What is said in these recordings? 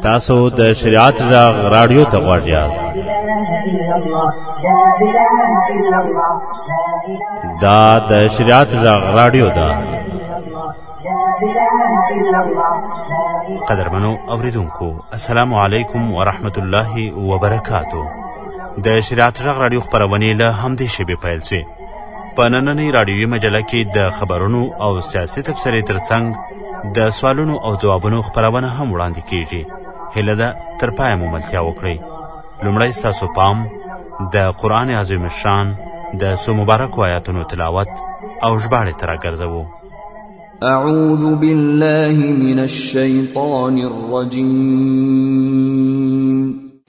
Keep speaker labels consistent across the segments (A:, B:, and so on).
A: تاسو د شریعت غږ رادیو ته غواړئ یاست دا د شریعت غږ رادیو ده قدرمنو اوریدونکو السلام علیکم ورحمت الله وبرکاتو د شریعت غږ رادیو خبرونه له همدې شبي پیل شوه په نننۍ راډیوي مجله کې د خبرونو او سیاسي تبصرې ترڅنګ د سوالونو او ځوابونو خپرونه هم وړاندې کیږي هیله ده تر پایه مو ملتیا وکړئ لومړی ستاسو پام د قرآن عظیم شان د څو مبارکو آیاتونو تلاوت او ژباړې ته راګرځوو
B: اعوذ بالله من
C: الشیطان الرجیم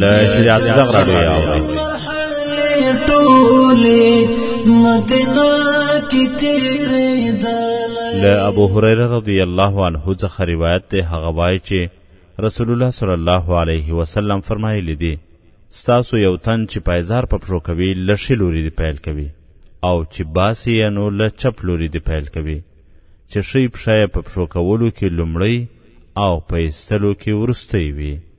A: له شریعت غږ راډیو
C: یې اورئ
A: له ابو هريره رضی الله عنه څخه روایت دی هغه وایي چې رسول الله صلی الله علیه وسلم فرمایلی دی ستاسو یو تن چې پایزار په پښو کوي له ښي لوري دې پیل کوي او چې باسي یې نو له چپ لوري دې پیل کوي چې ښۍ پښه یې په پښو کولو کې لومړی او په ایستلو کې وروستی وي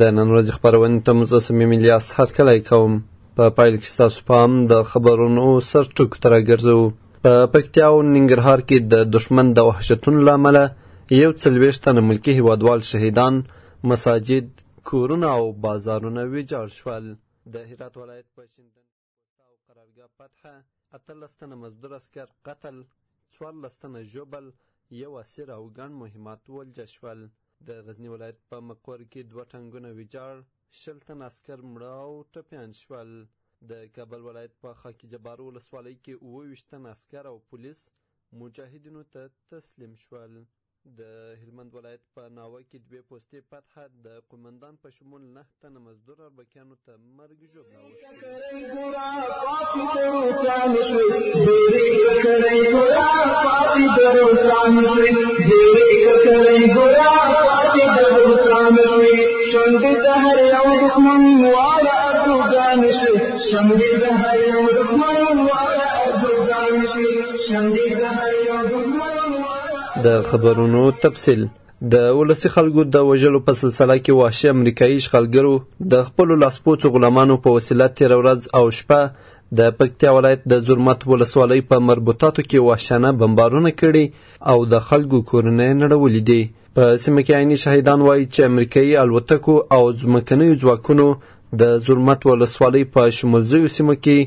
A: د
D: نن ورځې خپرونې ته مو زه صمیم الیاس هرکلی کوم په پایل کې ستاسو پام د خبرونو سر ټکو ته راګرځوو په پکتیا او ننګرهار کې د دښمن د وحشتونو له امله یو څلوېښت تنه ملکي هیوادوال شهیدان مساجد کورونه او بازارونه ویجاړ شول د هرات ولایت په وستا او قرارګاه فتحه، اتلس تنه مزدور عسکر قتل، څوارلس تنه ژوبل، یو اسیر او ګڼ مهمات ولجه شول. د غزني ولایت په مقر کې دوه ټانګونه ویجاړ، شل تنه عسکر مړه او ټپیان شول. د کابل ولایت په خاک جبار ولسوالۍ کې اووه ویشت تنه عسکر او پولیس مجاهدینو ته تسلیم شول. د هلمند ولایت په ناوه کې دوې پوستې فتحه د قومندان په شمول نهه تنه مزدور اربکیانو ته مرګ ژوبله
E: وشوه د
D: خبرونو تفصیل د ولسي خلکو د وژلو په سلسله کې وحشي امریکایي اشغالګرو د خپلو لاسپوڅو غلامانو په وسیله تېره ورځ او شپه د پکتیا ولایت د زرمت ولسوالۍ په مربوطاتو کې وحشانه بمبارونه کړي او د خلکو کورونه یې نړولي دي په سیمه کې عیني شهیدان وایي چې امریکایي الوتکو او ځمکنیو ځواکونو د زرمت ولسوالۍ په شمولزیو سیمو کې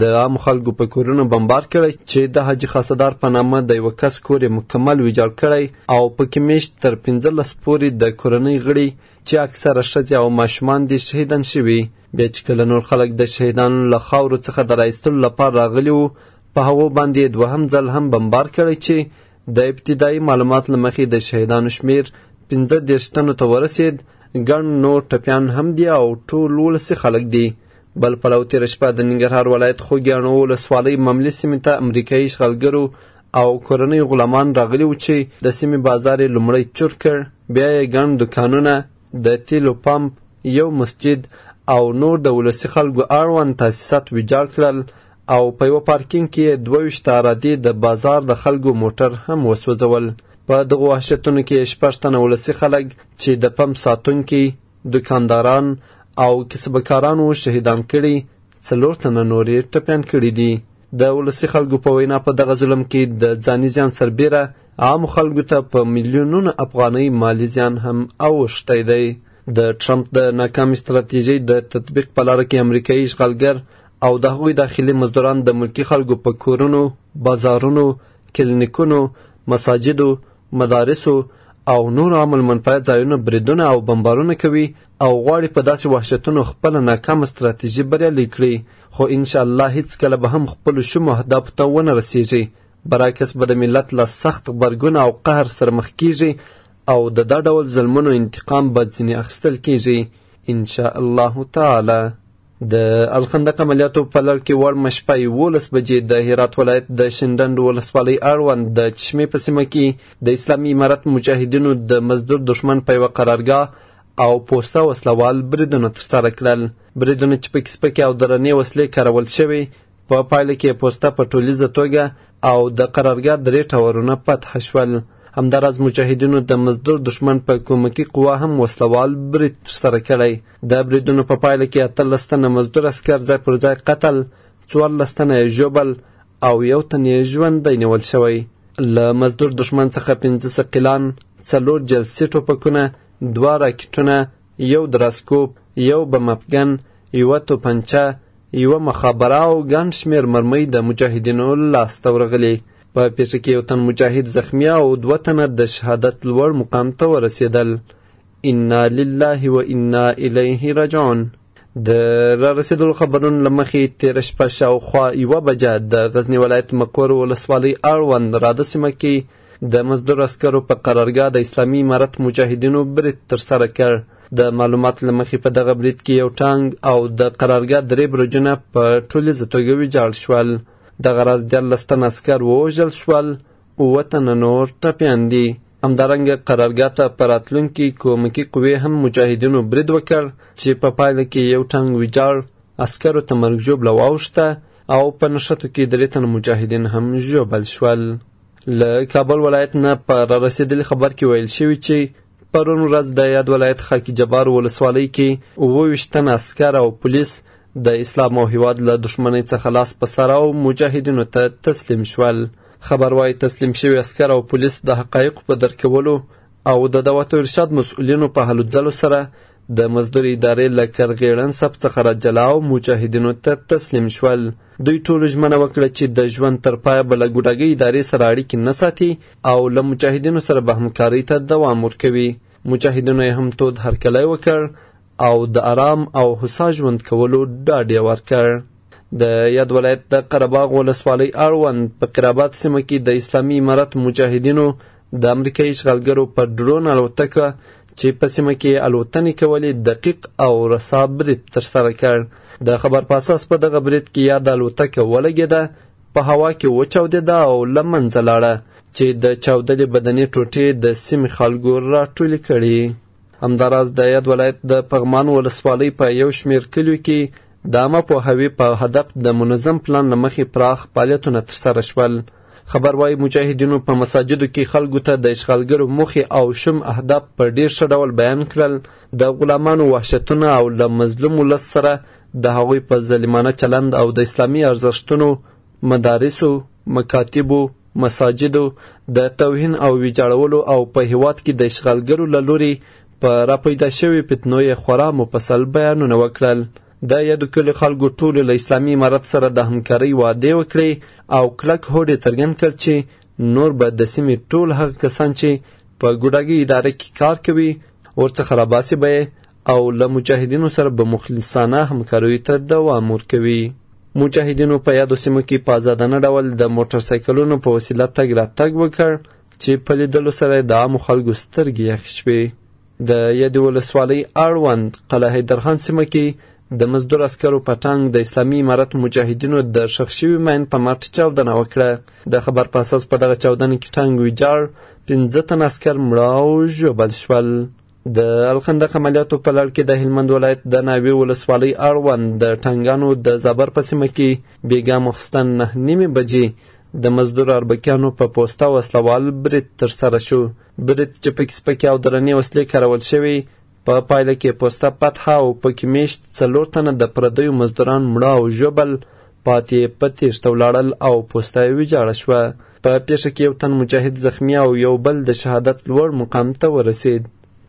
D: د عامو خلکو په کورونو بمبار کړی چې د حاجي خاصدار په نامه د یوه کس کور یې مکمل ویجاړ کړی او پکې میشت تر پنځلس پورې د کورنۍ غړي چې اکثره ښځې او ماشومان دې شهیدان شوي بیا چې کله نور خلک د شهیدانو له خاورو څخه د رایستلو لپاره راغلي وو په هغو باندې یې دوهم ځل هم بمبار کړی چې د ابتدایي معلومات له مخې د شهیدانو شمیر پنځه دېرش تنو ته ورسېد ګڼ نور ټپیان هم دي او ټول ولسي خلک دي بل پلو تېره شپه د ننګرهار ولایت خوږیاڼو ولسوالۍ مملې سیمې ته امریکایي اشغالګرو او کورنۍ غلامان راغلي وو چې د سیمې بازار یې لومړی چور کړ بیا یې ګڼ دوکانونه د تیلو پمپ یو مسجد او نور د ولسي خلکو اړوند تاسیسات ویجاړ کړل او په یوه پارکینګ کې یې دوه ویشت ارادي د بازار د خلکو موټر هم وسوځول په دغو وحشتونو کې شپږ تنه ولسي خلک چې د پمپ ساتونکي دوکانداران او کسبه کارانو شهیدان کړي، څلور تنه نور یې ټپیان کړي دي. د ولسي خلکو په وینا په دغه ظلم کې د ځاني زیان سربېره عامو خلکو ته په میلیونونو افغانۍ مالي زیان هم اوښتی دی. د ټرمپ د ناکامې ستراتیژۍ د تطبیق په لاره کې امریکایي اشغالګر او د هغوی داخلي مزدوران د ملکي خلکو په کورونو، بازارونو، کلینیکونو، مساجدو، مدارسو او نورو عام المنفعه ځایونو بریدونه او بمبارونه کوي او غواړي په داسې وحشتونو خپله ناکامه ستراتیژي بریالۍ کړي، خو ان شاء الله هیڅکله به هم خپلو شومو اهدافو ته ونه رسیږي، برعکس به د ملت له سخت غبرګون او قهر سره مخ کیږي او د دا ډول ظلمونو انتقام به ځینې اخیستل کیږي، ان شاء الله تعالی. د الخندق عملیاتو په لړ کې وړمه شپه یولس بجې د هرات ولایت د شینډنډ ولسوالۍ اړوند د چشمې په سیمه کې د اسلامي امارت مجاهدینو د مزدور دښمن په یوه قرارګاه او پوسته وسلوال بریدونه ترسره کړل بریدونه چې پکې سپکې او درنې وسلې کارول شوې په پایله کې پوسته په ټولیزه توګه او د قرارګاه درې ټاورونه فتح شول همداراز مجاهدینو د مزدور دښمن په کومکي قوا هم وسلوال برید ترسره کړی د بریدونو په پایله کې اتلس تنه مزدور عسکر ځای پر ځای قتل څوارلس تنه یې ژوبل او یو تن یې ژوندی نیول شوی له مزدور دښمن څخه پنځه ثقیلان څلور جلسي ټوپکونه دوه راکټونه یو دراسکوپ یو بمپګن یوه توپنچه یوه مخابره او ګڼ شمېر مرمۍ د مجاهدینو لاسته ورغلې په پیښه کې یو تن مجاهد زخمی او دوه تنه د شهادت لوړ مقام ته ورسېدل انا لله و انا الیه رجعون د را رسیدلو خبرونو له مخې تېره شپه شاوخوا یوه بجه د غزني ولایت مکور ولسوالۍ اړوند راده سیمه کې د مزدور عسکرو په قرارګاه د اسلامي امارت مجاهدینو برید ترسره کړ د معلوماتو له مخې په دغه برید کې یو ټانګ او د قرارګاه درې برجونه په ټولیزه توګه ویجاړ شول دغه راز دیارلس تنه عسکر ووژل شول اووه تنه نور ټپیان دي همدارنګه قرارګاه ته په راتلونکي کومکي قوې هم مجاهدینو برید وکړ چې په پایله کې یو ټنګ ویجاړ عسکرو ته مرګ ژوبله واوښته او په نښتو کې درې تنه مجاهدین هم ژوبل شول له کابل ولایت نه په رارسېدلي خبر کې ویل شوي چې پرون ورځ د یاد ولایت خاکي جبار ولسوالۍ کې اووه ویشت تنه عسکر او پولیس د اسلام او هیواد له دښمنۍ څخه لاس په سر او مجاهدینو ته تسلیم شول خبر وايي تسلیم شوي عسکر او پولیس د حقایقو په درک کولو او د دعوت ارشاد مسؤلینو په هلو ځلو سره د مزدور ادارې له کرغېړن صف څخه را جلا او مجاهدینو ته تسلیم شول دوی ټولو ژمنه وکړه چې د ژوند تر پایه به له ګوډاګۍ ادارې سره اړیکې نه ساتي او له مجاهدینو سره به همکارۍ ته دوام ورکوي مجاهدینو یې هم تود هرکلی وکړ او د ارام او هوسا ژوند کولو ډاډ یې ورکړ. د یاد ولایت د قره باغ ولسوالۍ اړوند په قراباد سیمه کې د اسلامي امارت مجاهدینو د امریکایي اشغالګرو په ډرون الوتکه چې په سیمه کې الوتنې کولې دقیق او رسا برید ترسره کړ د خبر په اساس په دغه برید کې یاد الوتکه ولګېده په هوا کې وچاودېده او له منځه لاړه چې د چاودلې بدنې ټوټې د سیمې خلکو راټولې کړي همداراز د یاد ولایت د پغمان ولسوالۍ په یو شمېر کلیو کې د عامه پوهاوي په هدف د منظم پلان له مخې پراخ فعالیتونه ترسره شول خبر وايي مجاهدینو په مساجدو کې خلکو ته د اشغالګرو موخې او شوم اهداف په ډیر ښه ډول بیان کړل د غلامانو وحشتونه او له مظلوم ولس سره د هغوی په ظالمانه چلند او د اسلامي ارزښتونو مدارسو، مکاتبو، مساجدو د توهین او ویجاړولو او په هیواد کې د اشغالګرو له لوري په راپیدا شوې فتنو یې خورا مفصل بیانونه وکړل. د یادو کلیو خلکو ټولو له اسلامي امارت سره د همکارۍ وعدې وکړې او کلک هوډ یې څرګند کړ چې نور به د سیمې ټول هغه کسان چې په ګوډاګي اداره کې کار کوي ورڅخه راباسي به یې او له مجاهدینو سره به مخلصانه همکاریو ته دوام ورکوي. مجاهدینو په یادو سیمو کې په ازادانه ډول د موټر سایکلونو په وسیله تګ راتګ وکړ چې په لیدلو سره د عامو خلکو سترګې یخې شوې. د یادې ولسوالۍ اړوند قلعه حیدرخان سیمه کې د مزدور عسکرو په ټانګ د اسلامي امارت مجاهدینو د ښخ شوي ماین په مټ چاودنه وکړه د خبر په اساس په دغه چاودنه کې ټانګ ویجاړ پنځه تن عسکر مړه او ژوبل شول د الخندق عملیاتو په لړ کې د هلمند ولایت د ناوې ولسوالۍ اړوند د ټنګانو د زابر په سیمه کې بیګا مخستن نه نیمې بجې د مزدور اربکیانو په پوسته وسلوال برید ترسره شو برید چې پکې سپکې او درنې وسلې کارول شوې په پا پایله کې پوسته پتحه او پکې میشت څلور تنه د پردیو مزدوران مړه او ژوبل پاتې یې په تېښته ولاړل او پوسته یې ویجاړه شوه. په پېښه کې یو تن مجاهد زخمي او یو بل د شهادت لوړ مقام ته ورسېد.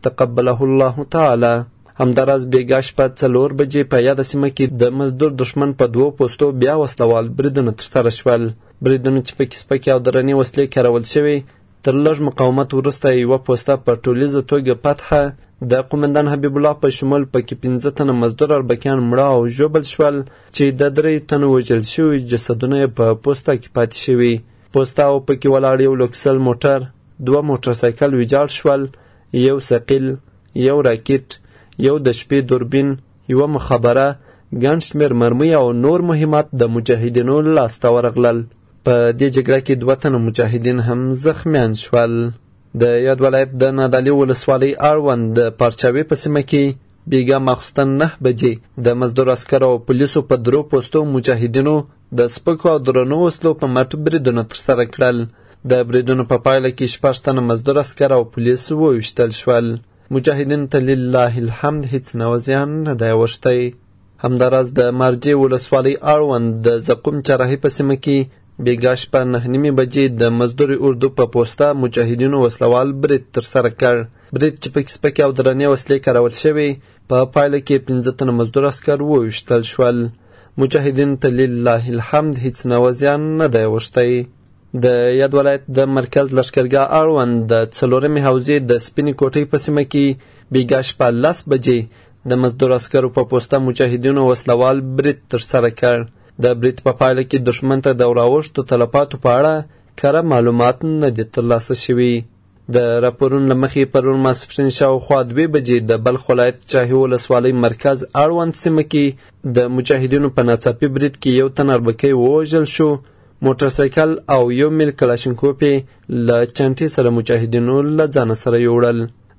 D: تقبله الله تعالی. همداراز بېګا شپه څلور بجې په یاده سیمه کې د مزدور دښمن په دوو پوستو بیا وسله وال بریدونه ترسره شول. بریدونو کې پکې سپکې او درنې وسلې کارول شوې تر لږ مقاومت وروسته یوه پوسته په ټولیزه توګه پتحه د قومندان حبیب الله په شمول پکې پنځه تنه مزدور اربکیان مړه او ژوبل شول چې د درې تنو وژل شوي جسدونه یې په پوسته کې پاتې شوي پوسته او پکې ولاړ یو لوکسل موټر دوه موټر سایکل ویجاړ شول یو ثقیل یو راکټ یو د شپې دوربین یوه مخبره، ګڼ شمېر مرمۍ او نور مهمات د مجاهدینو لاسته ورغلل. په دې جګړه کې دوه تنه مجاهدین هم زخمیان شول. د یاد ولایت د نادعلي ولسوالۍ اړوند د پارچاوي په سیمه کې بیګا ماخوستن نه بجې د مزدور عسکر او پولیسو په درو پوستو مجاهدینو د سپکو او درنو وسلو په مټ بریدونه ترسره کړل. د بریدونو په پایله کې شپږ تنه مزدور عسکر او پولیس وویشتل شول. مجاهدین ته لله الحمد هیڅ نوع زیان نه دی اوښتی همداراز د مارجې ولسوالۍ اړوند د زقوم چراهي په سیمه کې بیګا شپه نهه نیمې بجې د مزدورې اردو په پوسته مجاهدینو وسلوال برید ترسره کړ برید چې پکې سپکې او درنې وسلې کارول شوې په پایله کې پنځه تنه مزدور عسکر وویشتل شول مجاهدینو ته لله الحمد هیڅ نوع زیان نه دی اوښتی د یاد ولایت د مرکز لشکرګاه اړوند د څلورمې حوزې د سپینې کوټۍ په سیمه کې بیګا شپه لس بجې د مزدور عسکرو په پوسته مجاهدینو وسلوال برید ترسره کړ د برید په پایله کې دښمن ته د وراوښتو تلفاتو په اړه کره معلومات نه دي ترلاسه شوي د راپورونو له مخې پرون ماسپښین شاوخوا دوې بجې د بلخ ولایت چاهي ولسوالۍ مرکز اړوند سیمه کې د مجاهدینو په ناڅاپي برید کې یو تن اربکی ووژل شو موټر سایکل او یو میل کلاشینکوف یې له چانټې سره مجاهدینو له ځانه سره یوړل.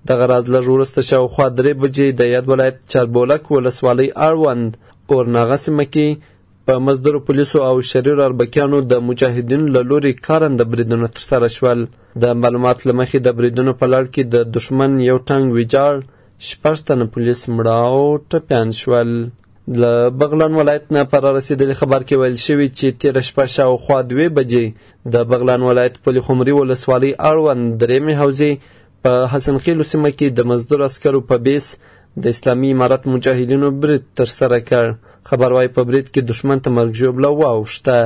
D: دغه راز لږ وروسته شاوخوا درې بجې د یاد ولایت چاربولک ولسوالۍ اړوند اورناغه سیمه کې په مزدورو پولیسو او شریرو اربکیانو د مجاهدینو له لوري کارنده بریدونه ترسره شول د معلومات له مخې د بریدونو په لړ کې د دښمن یو ټانګ ویجاړ شپږ تنه پولیس مړه او ټپیان شول له بغلان ولایت نه پر رسیدلی خبر کې ویل شوي چې تیره شپه شاوخوا دوې بجې د بغلان ولایت پلي خمري ولسوالۍ اړوند درېمې حوزې په حسن خیلو سیمه کې د مزدور عسکرو په بیس د اسلامي امارت مجاهدینو برید ترسره کړ خبر وايي په برید کې دښمن ته مرګ ژوبله واوښته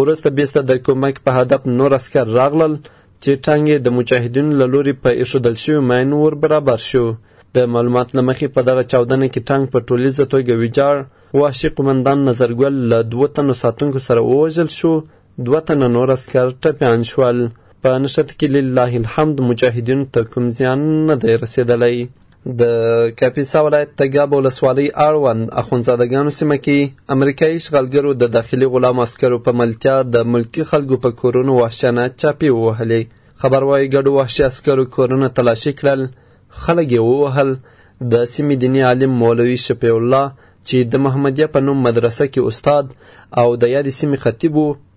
D: وروسته بیس ته د کومک په هدف نور عسکر راغلل چې ټانګ یې د مجاهدینو له لوري په ایښودل شوي ماینو ور برابر شو د معلومات له مخې په دغه چاودنه کې ټانګ په ټولیزه توګه ویجاړ وحشي قومندان نظرګل له دوو تنو ساتونکو سره ووژل شو دوه تنه نور عسکر ټپیان شول په نښته کې لله الحمد مجاهدینو ته کوم زیان نه دی رسېدلی د کاپیسا ولایت تګاب ولسوالۍ اړوند اخوندزادګانو سیمه کې امریکایي اشغالګرو د داخلي غلام عسکرو په ملتیا د ملکي خلکو په کورونو وحشیانه چاپې ووهلې خبر وايي ګډو وحشي عسکرو کورونه تلاشي کړل خلک یې ووهل د سیمې دیني عالم مولوي شفیع الله چې د محمدیه په نوم مدرسه کې استاد او د یادې سیمې خطیب و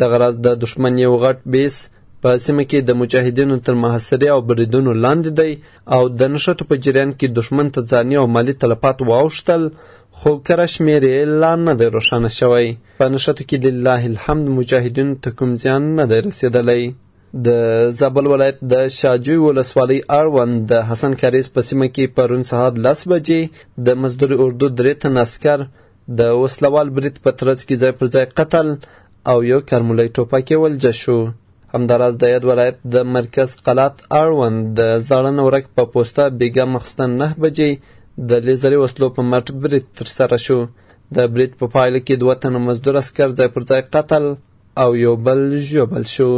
D: دغه راز د دښمن یو غټ بیس په سیمه کې د مجاهدینو تر محاصرې او بریدونو لاندې دی او د نښتو په جریان کې دښمن ته ځاني او مالي تلفات واوښتل خو کره شمېر یې لا نه دی روښانه شوی په نښتو کې لله الحمد مجاهدینو ته کوم زیان نه دی رسېدلی د زابل ولایت د شاجوی ولسوالۍ اړوند د حسن کاریز په سیمه کې پرون سهار لس بجې د مزدور اردو درې تن عسکر د وسله وال برید په ترڅ کې ځای پر ځای قتل او یو کرمولی ټوپک یې ولجه شو همداراز د یاد ولایت د مرکز قلات اړوند د زاړن ورک په پوسته بیګا مخستن نه بجې د لیزري وسلو په مټ برید ترسره شو د برید په پایله کې دوه تنه مزدور اسکر ځای پر ځای قتل او یو بل ژوبل شو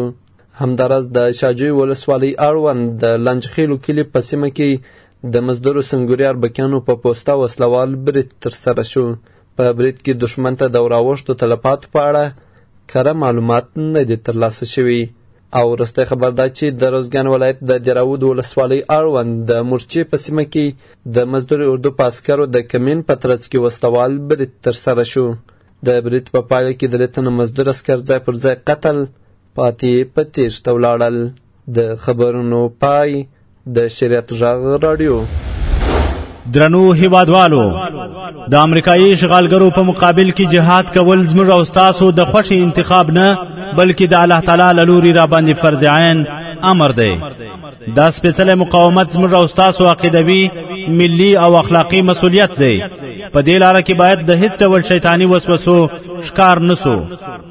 D: همداراز د شاجوی ولسوالۍ اړوند د لنجخیلو کلي په سیمه کې د مزدورو سنګوري اربکیانو په پوسته وسلوال برید ترسره شو په برید کې دښمن ته د وراوښتو تلفاتو په اړه کره معلومات نه دي ترلاسه شوي او وروستی خبر دا چې د روزګان ولایت د دراود ولسوالۍ اړوند د مورچې په سیمه کې د مزدوري اردو په عسکرو د کمین په ترڅ کې وسلوال برید ترسره شو د برید په پایله کې درې تنه مزدور عسکر ځای پر ځای قتل پاتې په تېښته ولاړل. د خبرونو پای د شریعت غږ راډیو.
A: درنو هیوادوالو د امریکایي اشغالګرو په مقابل کې جهاد کول زموږ او تاسو د خوښې انتخاب نه بلکې د الله تعالی له لوري را باندې فرض عین امر دی دا سپېڅلی مقاومت زموږ او تاسو عقیدوي ملي او اخلاقي مسولیت دی په دې لاره کې باید د هیڅ ډول شیطاني وسوسو ښکار نسو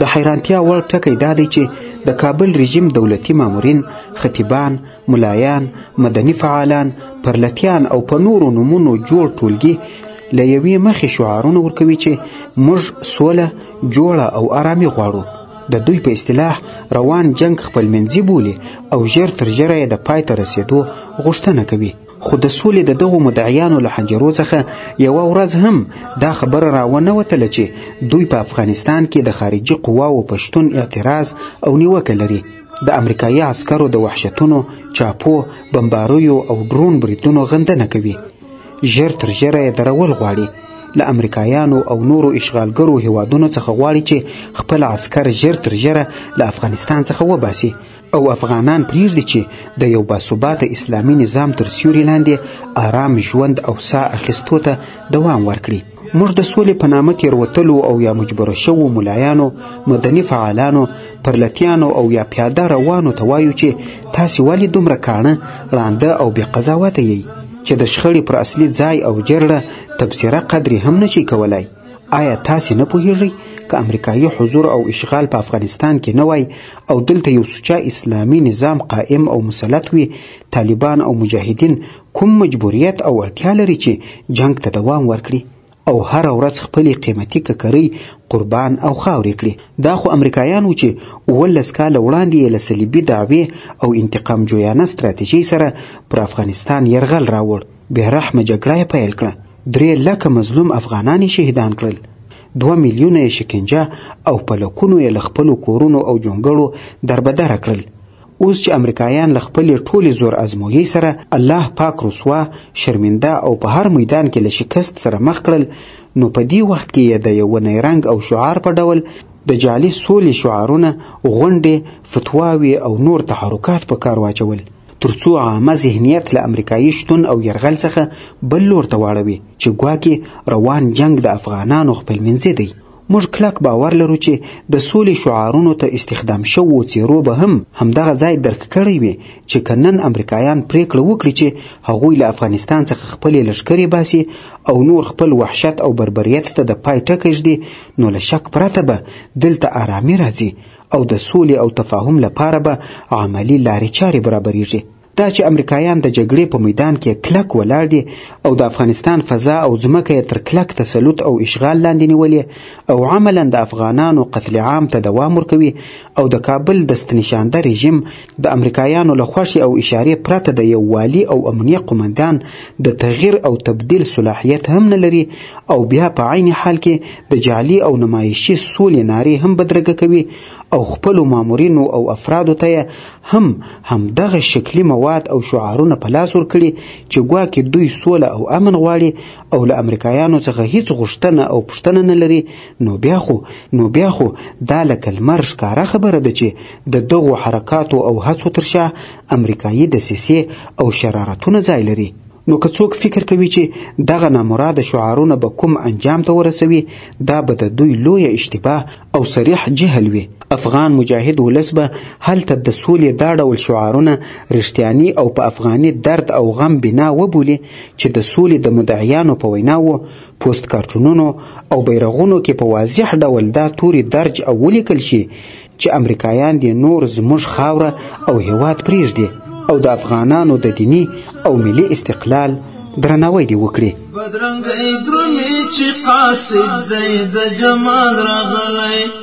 A: د
F: حیرانتیا وړ ټکی دا دی چې د کابل رژیم دولتي مامورین، خطیبان، ملایان، مدني فعالان، پرلتیان او په نورو نومونو جوړ ټولګي له یوې مخې شعارونه ورکوي چې موږ سوله جوړه او آرامي غواړو د دوی په اصطلاح روان جنگ خپلمنځي بولي او ژر تر ژره یې د پای ته رسېدو غوښتنه کوي خو د سولې د دغو مدعیانو له حنجرو څخه یوه ورځ هم دا خبره راونه وتله چې دوی په افغانستان کې د خارجي قواو په شتون اعتراض او نیوکه لري د امریکایي عسکرو د وحشتونو چاپو بمباریو او ډرون بریدونو غندنه کوي ژر تر ژره یې درول غواړي له امریکایانو او نورو اشغالګرو هیوادونو څخه غواړي چې خپل عسکر ژر تر ژره له افغانستان څخه وباسي او افغانان پریږدي چې د یو باثباته اسلامي نظام تر سیوري لاندې آرام ژوند او ساه اخیستو ته دوام ورکړي موږ د سولې په نامه تیروتلو او یا مجبوره شوو ملایانو مدني فعالانو پرلتیانو او یا پیاده روانو ته وایو چې تاسې ولې دومره کاڼه ړانده او بې قضاوته یئ چې د شخړې پر اصلي ځای او جرړه تبصره قدرې هم نشئ کولای آیا تاسې نه پوهیږئ که امریکایي حضور او اشغال په افغانستان کې نه وای او دلته یو سوچه اسلامي نظام قائم او مسلط وي طالبان او مجاهدین کوم مجبوریت او اړتیا لري چې جنګ ته دوام ورکړي او هر ورځ خپلې قیمتي ککرۍ قربان او خاورې کړي دا خو امریکایان وو چې اوولس کاله وړاندې یې له صلیبي دعوې او انتقام جویانه ستراتیژۍ سره پر افغانستان یرغل راوړ بې رحمه جګړه یې پیل کړه، درې لکه مظلوم افغانان یې شهیدان کړل، دوه میلیونه یې شکنجه او په لکونو یې له خپلو کورونو او جونګړو دربدره کړل، اوس چې امریکایان له خپلې ټولې زور ازمویۍ سره الله پاک رسوا، شرمنده او په هر میدان کې له شکست سره مخ کړل، نو په دې وخت کې یې د یوه نیرنګ او شعار په ډول د جعلي سولې شعارونه، غونډې، فتواوې او نور تحرکات په کار واچول. تر څو عامه ذهنیت له امریکایي شتون او یرغل څخه بل لور ته واړوي چې ګواکې روان جنګ د افغانانو خپلمنځي دی. موږ کلک باور لرو چې د سولې شعارونو ته استخدام شوو څېرو به هم همدغه ځای درک کړی وي چې که نن امریکایان پرېکړه وکړي چې هغوی له افغانستان څخه خپلې لښکرې باسي او نور خپل وحشت او بربریت ته د پای ټکی ږدي نو له شک پرته به دلته ارامي راځي او د سولې او تفاهم لپاره به عملي لارې چارې برابرېږي. دا چې امریکایان د جګړې په میدان کې کلک ولاړ دي او د افغانستان فضا او ځمکه یې تر کلک تسلط او اشغال لاندې نیولې او عملاً د افغانانو قتل عام ته دوام ورکوي او د کابل دستنشانده رژیم د امریکایانو له خوښې او اشارې پرته د یو والي او امنیه قومندان د تغیر او تبدیل صلاحیت هم نه لري او بیا په عین حال کې د جعلي او نمایشي سولې نارې هم بدرګه کوي او خپلو مامورینو او افرادو ته یې هم همدغه شکلي مواد او شعارونه په لاس ورکړي چې ګواکې دوی سوله او امن غواړي او له امریکایانو څخه هیڅ غوښتنه او پوښتنه نه لري نو بیا خو نو بیا خو دا لکه لمر ښکاره خبره ده چې د دغو حرکاتو او هڅو تر شا امریکایي دسیسې او شرارتونه ځای لري نو که څوک فکر کوي چې دغه نامراد شعارونه به کوم انجام ته ورسوي دا به د دوی لویه اشتباه او صریح جهل وي افغان مجاهد ولس به هلته د سولې دا ډول شعارونه رښتیاني او په افغاني درد او غم بنا وبولي چې د سولې د مدعیانو په ویناوو، پوست کارټونونو او بیرغونو کې په واضح ډول دا توري درج او ولیکل شي چې امریکایان دې نور زموږ خاوره او هېواد پرېږدي او د افغانانو د دیني او ملي استقلال درناوی دې وکړي.
G: بدرنګ درومي چې قاصد دی د جمال راغلی